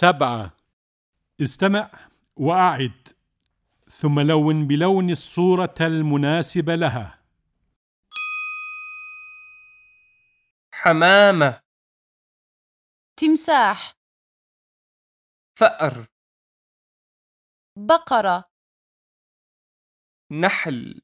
سبعة. استمع وأعد. ثم لون بلون الصورة المناسبة لها. حمامة. تمساح. فأر. بقرة. نحل.